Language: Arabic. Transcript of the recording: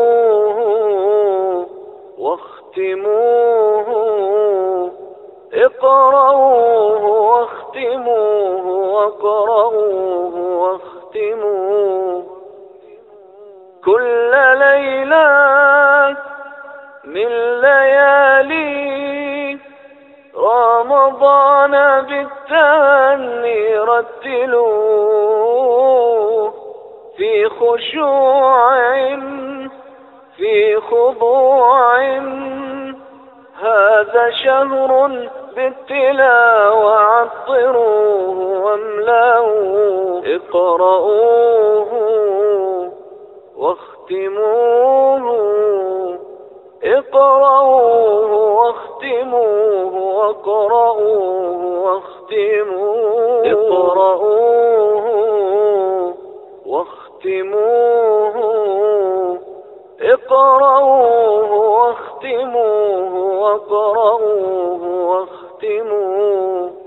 اقرأوه واختموه اقرأوه واختموه واقرأوه واختموه. كل ليلة من ليالي رمضان بالتهني رتلوه في خشوع في خضوع. هذا شهر بالتلاوة عطروه واملأوه اقرأوه واختموه اقرأوه واختموه واقرأوه واختموه. اقرأوه واختموه. اقرأوه واختموه. واقرأوه واختموه.